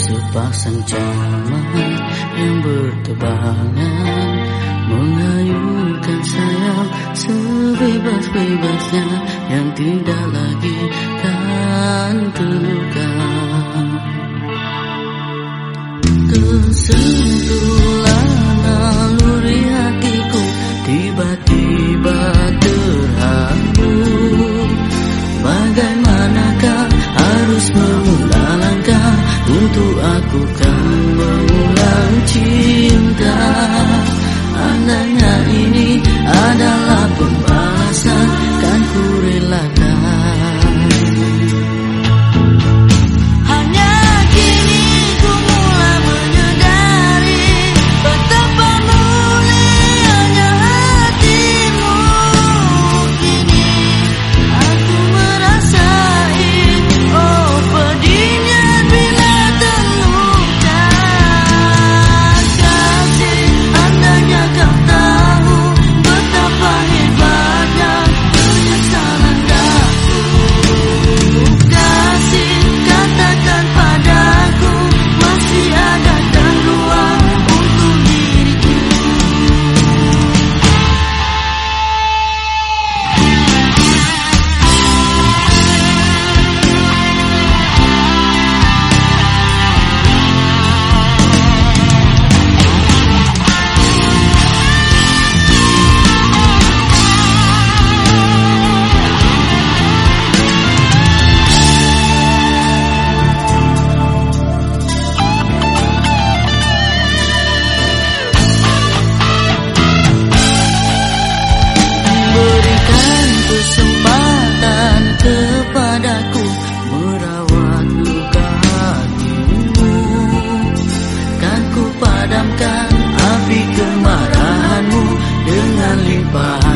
Sepasang jaman yang bertebangan mengayun Kan sayang sebebas-bebasnya Yang tidak lagi tentukan Tersentuh goodbye.